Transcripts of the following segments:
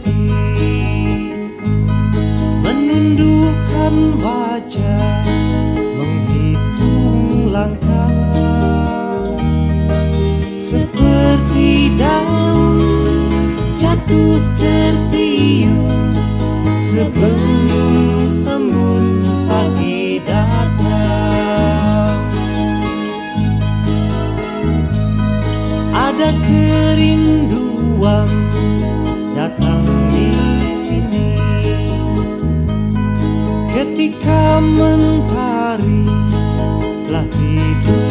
mimpi Menundukkan wajah Menghitung langkah. Seperti daun Jatuh tertiup Sebelum ketika mentari telah tidur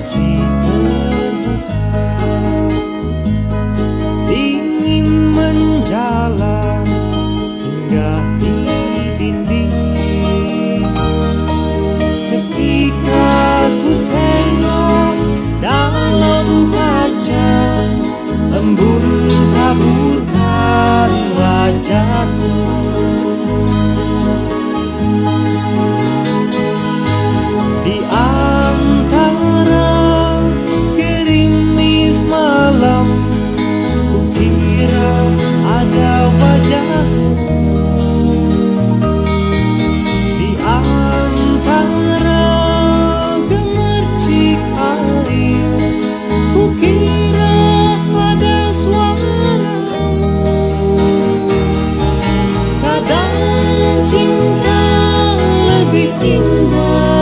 kasihmu Ingin menjalan singgah di dinding. Ketika ku tengok dalam kaca Embun taburkan wajahku. indah